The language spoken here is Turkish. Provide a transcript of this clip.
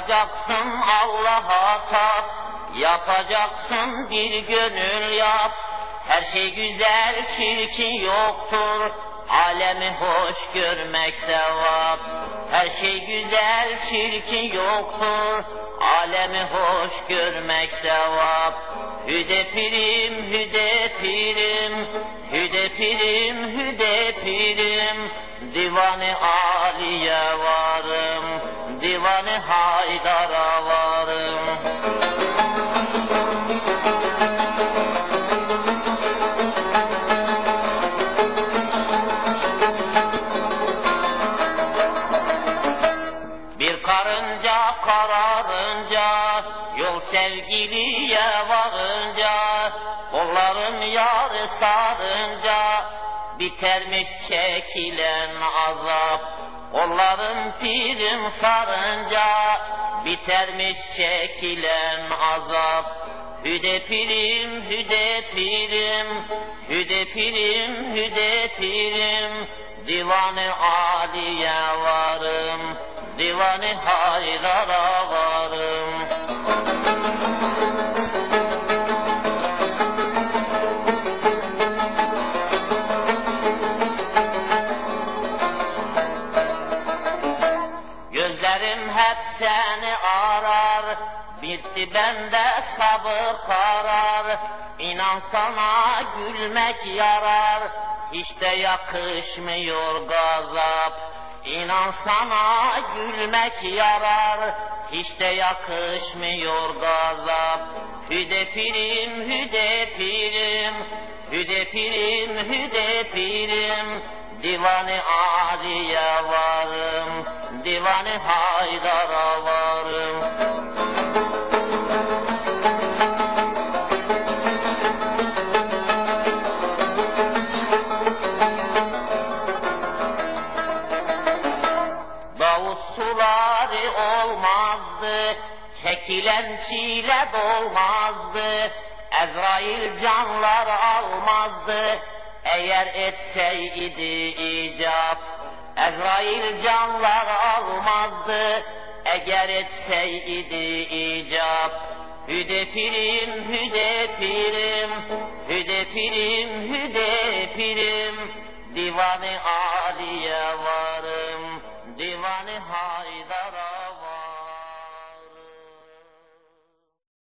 Yapacaksın Allah'a tap, yapacaksın bir gönül yap. Her şey güzel, çirkin yoktur, alemi hoş görmek sevap. Her şey güzel, çirkin yoktur, alemi hoş görmek sevap. Hüde pirim, hüde pirim, hüde pirim, hüde pirim, divane aliye varım. Divanı Haydar'a varım Bir karınca kararınca Yol sevgiliye varınca Kolların yarı sarınca Bitermiş çekilen azap Kolların pirim sarınca Bitermiş çekilen azap. Hüde pirim, hüde pirim Hüde pirim, hüde pirim. Divanı Ali'ye varım Divanı Haydar'a varım Gözlerim hep seni arar. Bitti bende sabır karar. İnan sana gülmek yarar. De yakışmıyor gazap. İnan sana gülmek yarar. Hiç de yakışmıyor gazap. Hüde pirim, hüde pirim Hüde pirim, hüde pirim Divanı Ali'ye varım Divanı Haydar'a varım Davut suları olmazdı, çekilen çile dolmazdı. Ezrail canlar almazdı, eğer etseydi icap. Cəbrail canlar almazdı, əgər etsəydi icab. Hüde pirim, hüde pirim, hüde pirim, aliye varım, divanı ha.